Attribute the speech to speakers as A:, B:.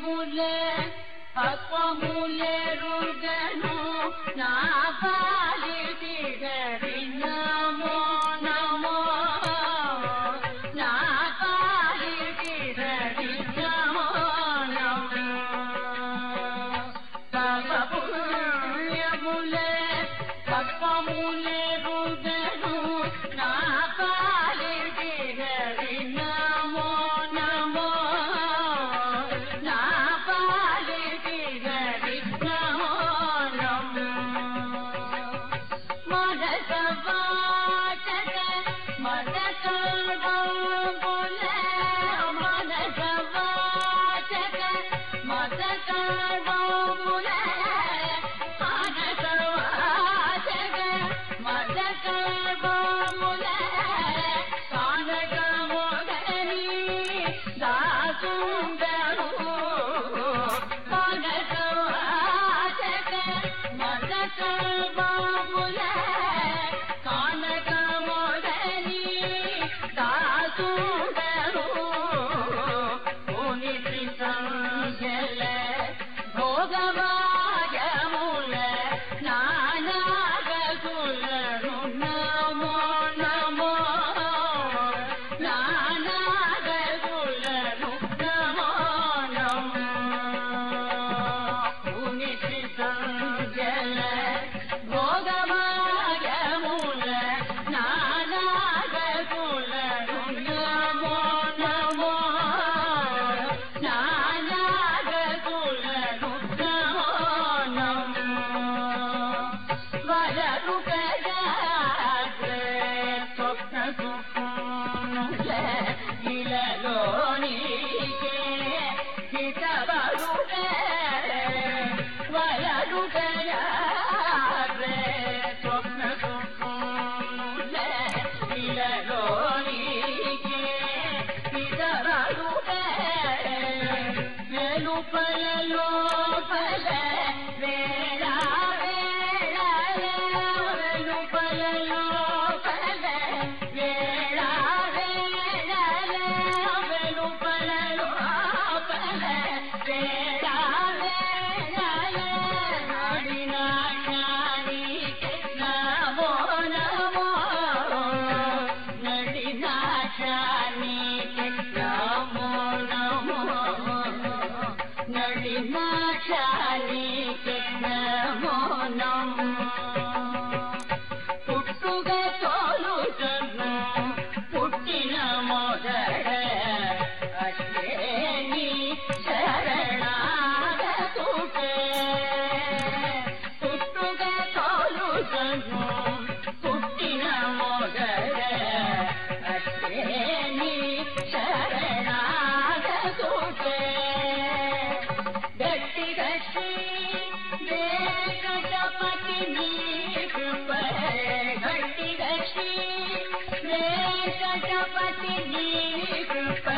A: भूले ना தூண்ட Cuban. गणपति जी कृपा